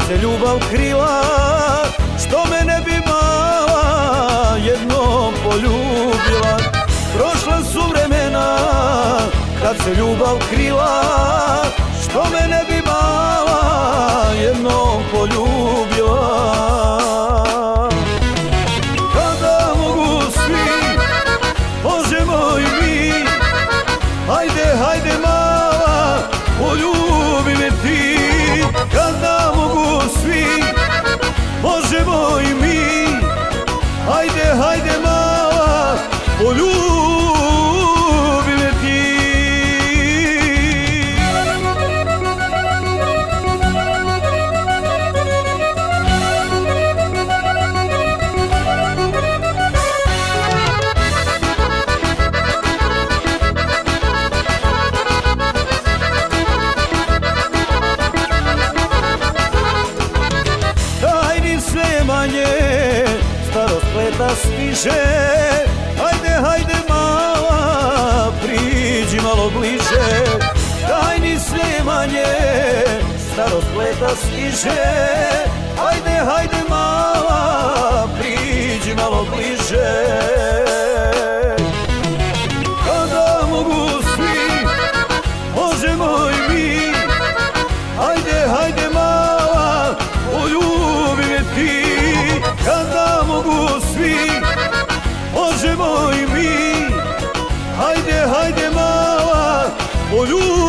se ljubav krila Što me ne bi mala jednom poljubila. Prošla su vremena kad se ljubav krila Što me ne bi mala jednom poljubila. Kada mogu svi, možemo i mi Hajde, hajde mala, poljubi me ti. Kada Hajde sve je manje, starost leta stiže. Hajde, hajde mala, priđi malo bliže. Hajde sve je manje, starost leta stiže. Hajde, hajde mala, priđi malo bliže mala,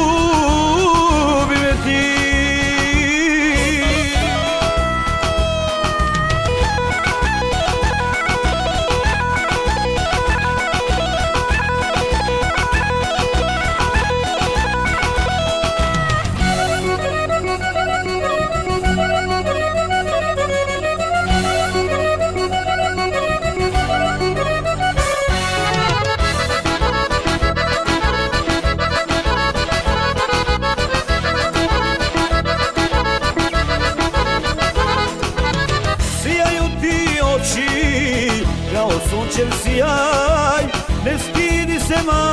sunčev sjaj Ne stidi se ma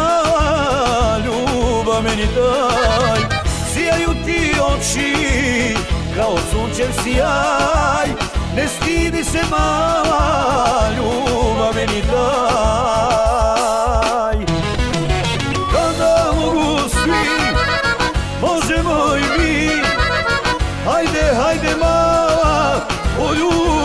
ljubav meni daj. Sijaju ti oči kao sunčev sjaj Ne stidi se mala ljubav meni daj. Kada mogu svi, možemo i mi Hajde, hajde mala, o ljubav